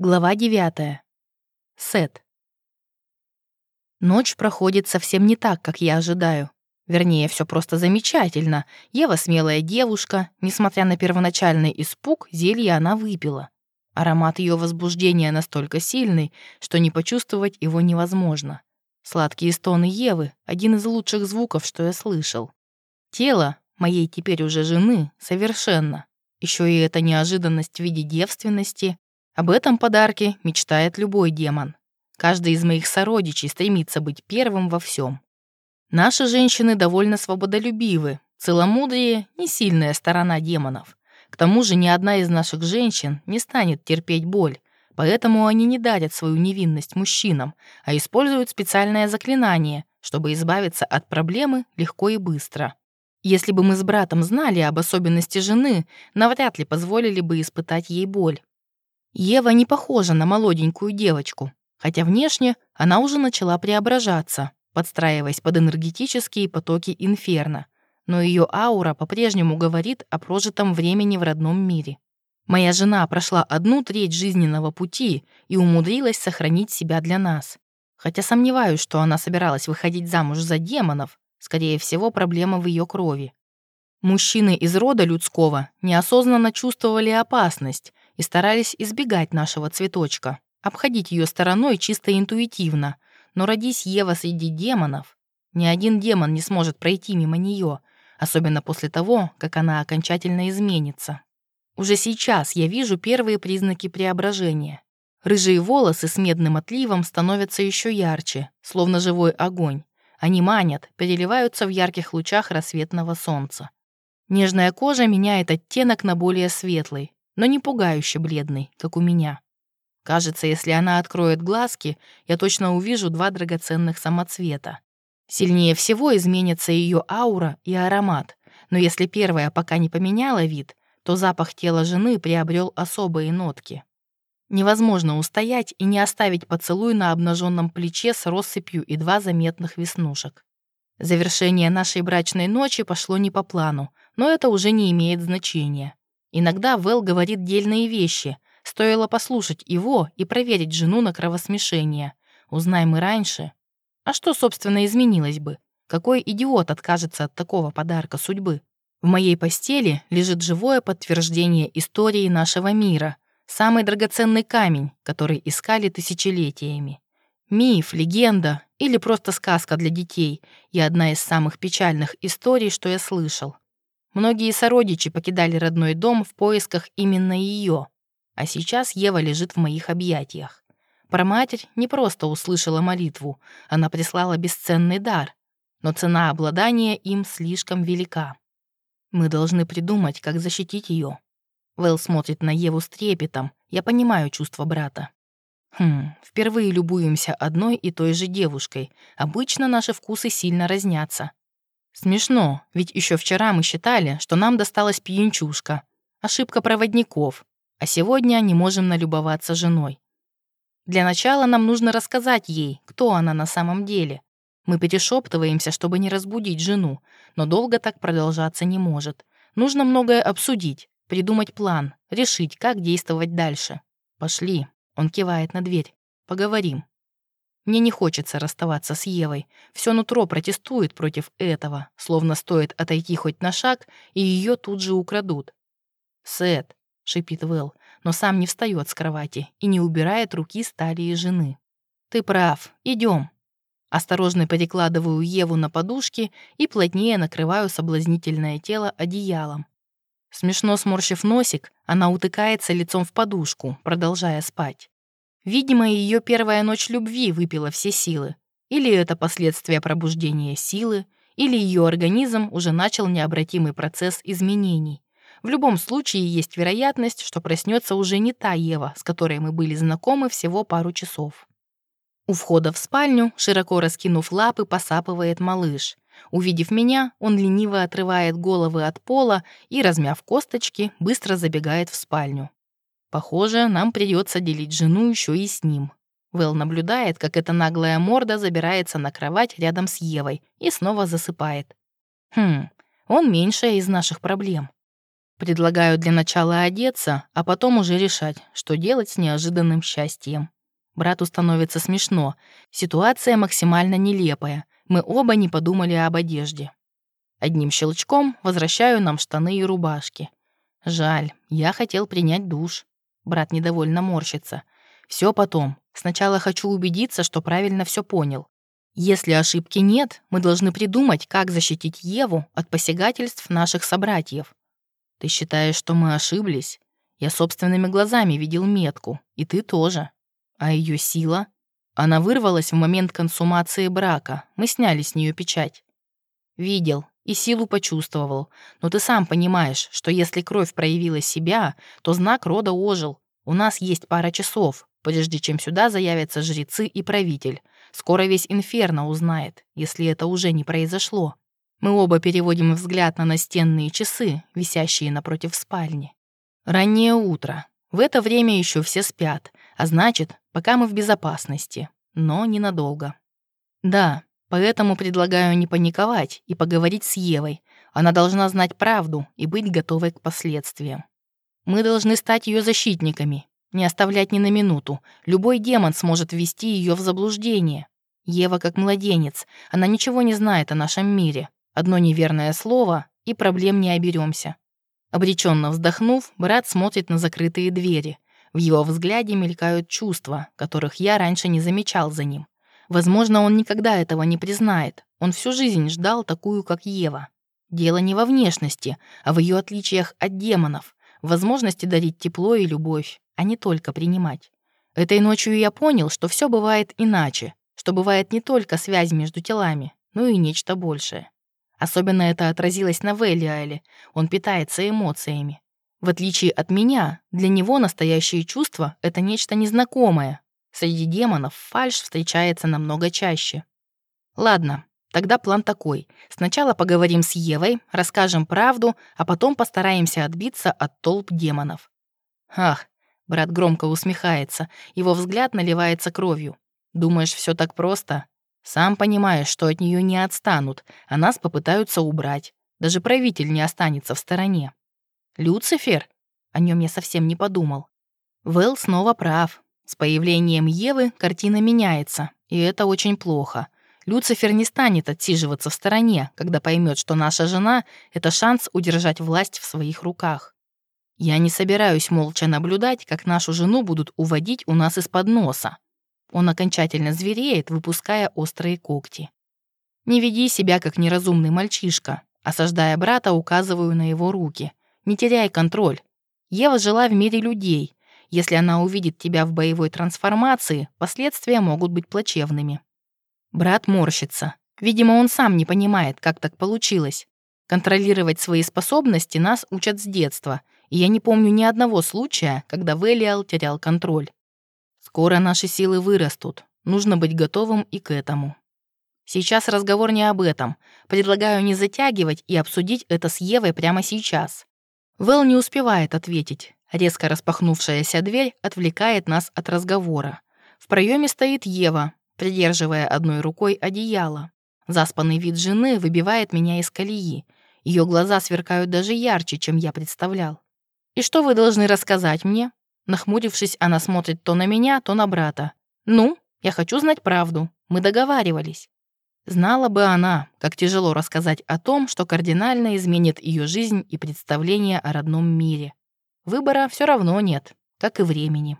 Глава 9. Сет. Ночь проходит совсем не так, как я ожидаю. Вернее, все просто замечательно. Ева смелая девушка. Несмотря на первоначальный испуг, зелье она выпила. Аромат ее возбуждения настолько сильный, что не почувствовать его невозможно. Сладкие стоны Евы — один из лучших звуков, что я слышал. Тело моей теперь уже жены совершенно. Еще и эта неожиданность в виде девственности об этом подарке мечтает любой демон. Каждый из моих сородичей стремится быть первым во всем. Наши женщины довольно свободолюбивы, целомудрие — не сильная сторона демонов. К тому же ни одна из наших женщин не станет терпеть боль, поэтому они не дарят свою невинность мужчинам, а используют специальное заклинание, чтобы избавиться от проблемы легко и быстро. Если бы мы с братом знали об особенности жены, навряд ли позволили бы испытать ей боль. Ева не похожа на молоденькую девочку, хотя внешне она уже начала преображаться, подстраиваясь под энергетические потоки инферно, но ее аура по-прежнему говорит о прожитом времени в родном мире. Моя жена прошла одну треть жизненного пути и умудрилась сохранить себя для нас. Хотя сомневаюсь, что она собиралась выходить замуж за демонов, скорее всего, проблема в ее крови. Мужчины из рода людского неосознанно чувствовали опасность и старались избегать нашего цветочка, обходить ее стороной чисто интуитивно. Но родись Ева среди демонов, ни один демон не сможет пройти мимо нее, особенно после того, как она окончательно изменится. Уже сейчас я вижу первые признаки преображения. Рыжие волосы с медным отливом становятся еще ярче, словно живой огонь. Они манят, переливаются в ярких лучах рассветного солнца. Нежная кожа меняет оттенок на более светлый, но не пугающе бледный, как у меня. Кажется, если она откроет глазки, я точно увижу два драгоценных самоцвета. Сильнее всего изменится ее аура и аромат, но если первая пока не поменяла вид, то запах тела жены приобрел особые нотки. Невозможно устоять и не оставить поцелуй на обнаженном плече с россыпью и два заметных веснушек. Завершение нашей брачной ночи пошло не по плану, но это уже не имеет значения. Иногда Вэл говорит дельные вещи. Стоило послушать его и проверить жену на кровосмешение. Узнаем мы раньше. А что, собственно, изменилось бы? Какой идиот откажется от такого подарка судьбы? В моей постели лежит живое подтверждение истории нашего мира. Самый драгоценный камень, который искали тысячелетиями. Миф, легенда или просто сказка для детей и одна из самых печальных историй, что я слышал. Многие сородичи покидали родной дом в поисках именно ее, а сейчас Ева лежит в моих объятиях. Проматерь не просто услышала молитву, она прислала бесценный дар, но цена обладания им слишком велика. Мы должны придумать, как защитить ее. Вэл смотрит на Еву с трепетом, я понимаю чувства брата. Хм, впервые любуемся одной и той же девушкой. Обычно наши вкусы сильно разнятся. Смешно, ведь еще вчера мы считали, что нам досталась пьянчушка. Ошибка проводников. А сегодня не можем налюбоваться женой. Для начала нам нужно рассказать ей, кто она на самом деле. Мы перешептываемся, чтобы не разбудить жену, но долго так продолжаться не может. Нужно многое обсудить, придумать план, решить, как действовать дальше. Пошли. Он кивает на дверь. Поговорим. Мне не хочется расставаться с Евой. Все нутро протестует против этого, словно стоит отойти хоть на шаг, и ее тут же украдут. «Сет», — шипит Вэл, но сам не встает с кровати и не убирает руки стали жены. «Ты прав. Идем. Осторожно перекладываю Еву на подушки и плотнее накрываю соблазнительное тело одеялом. Смешно сморщив носик, она утыкается лицом в подушку, продолжая спать. Видимо, ее первая ночь любви выпила все силы. Или это последствия пробуждения силы, или ее организм уже начал необратимый процесс изменений. В любом случае есть вероятность, что проснется уже не та Ева, с которой мы были знакомы всего пару часов. У входа в спальню, широко раскинув лапы, посапывает малыш. Увидев меня, он лениво отрывает головы от пола и, размяв косточки, быстро забегает в спальню. Похоже, нам придется делить жену еще и с ним. Вэл наблюдает, как эта наглая морда забирается на кровать рядом с Евой и снова засыпает. Хм, он меньшая из наших проблем. Предлагаю для начала одеться, а потом уже решать, что делать с неожиданным счастьем. Брату становится смешно. Ситуация максимально нелепая. Мы оба не подумали об одежде. Одним щелчком возвращаю нам штаны и рубашки. Жаль, я хотел принять душ. Брат недовольно морщится. Все потом. Сначала хочу убедиться, что правильно все понял. Если ошибки нет, мы должны придумать, как защитить Еву от посягательств наших собратьев. Ты считаешь, что мы ошиблись? Я собственными глазами видел метку, и ты тоже. А ее сила? Она вырвалась в момент консумации брака. Мы сняли с нее печать. Видел и силу почувствовал. Но ты сам понимаешь, что если кровь проявила себя, то знак рода ожил. У нас есть пара часов, прежде чем сюда заявятся жрецы и правитель. Скоро весь инферно узнает, если это уже не произошло. Мы оба переводим взгляд на настенные часы, висящие напротив спальни. Раннее утро. В это время еще все спят, а значит, пока мы в безопасности, но ненадолго. Да, поэтому предлагаю не паниковать и поговорить с Евой. Она должна знать правду и быть готовой к последствиям. Мы должны стать ее защитниками, не оставлять ни на минуту. Любой демон сможет ввести ее в заблуждение. Ева как младенец, она ничего не знает о нашем мире. Одно неверное слово, и проблем не оберемся. Обреченно вздохнув, брат смотрит на закрытые двери. В его взгляде мелькают чувства, которых я раньше не замечал за ним. Возможно, он никогда этого не признает. Он всю жизнь ждал такую, как Ева. Дело не во внешности, а в ее отличиях от демонов, возможности дарить тепло и любовь, а не только принимать. Этой ночью я понял, что все бывает иначе, что бывает не только связь между телами, но и нечто большее. Особенно это отразилось на Велиале. Он питается эмоциями. В отличие от меня, для него настоящие чувства — это нечто незнакомое. Среди демонов фальш встречается намного чаще. Ладно, тогда план такой. Сначала поговорим с Евой, расскажем правду, а потом постараемся отбиться от толп демонов. Ах, брат громко усмехается, его взгляд наливается кровью. Думаешь, все так просто? Сам понимаешь, что от нее не отстанут, а нас попытаются убрать. Даже правитель не останется в стороне. Люцифер? О нем я совсем не подумал. Вэл снова прав. С появлением Евы картина меняется, и это очень плохо. Люцифер не станет отсиживаться в стороне, когда поймет, что наша жена — это шанс удержать власть в своих руках. Я не собираюсь молча наблюдать, как нашу жену будут уводить у нас из-под носа. Он окончательно звереет, выпуская острые когти. «Не веди себя, как неразумный мальчишка», осаждая брата, указываю на его руки. «Не теряй контроль. Ева жила в мире людей. Если она увидит тебя в боевой трансформации, последствия могут быть плачевными». Брат морщится. Видимо, он сам не понимает, как так получилось. Контролировать свои способности нас учат с детства, и я не помню ни одного случая, когда Велиал терял контроль. Скоро наши силы вырастут. Нужно быть готовым и к этому. Сейчас разговор не об этом. Предлагаю не затягивать и обсудить это с Евой прямо сейчас. Вэл не успевает ответить. Резко распахнувшаяся дверь отвлекает нас от разговора. В проеме стоит Ева, придерживая одной рукой одеяло. Заспанный вид жены выбивает меня из колеи. Ее глаза сверкают даже ярче, чем я представлял. «И что вы должны рассказать мне?» Нахмурившись, она смотрит то на меня, то на брата. «Ну, я хочу знать правду. Мы договаривались». Знала бы она, как тяжело рассказать о том, что кардинально изменит ее жизнь и представление о родном мире. Выбора все равно нет, как и времени.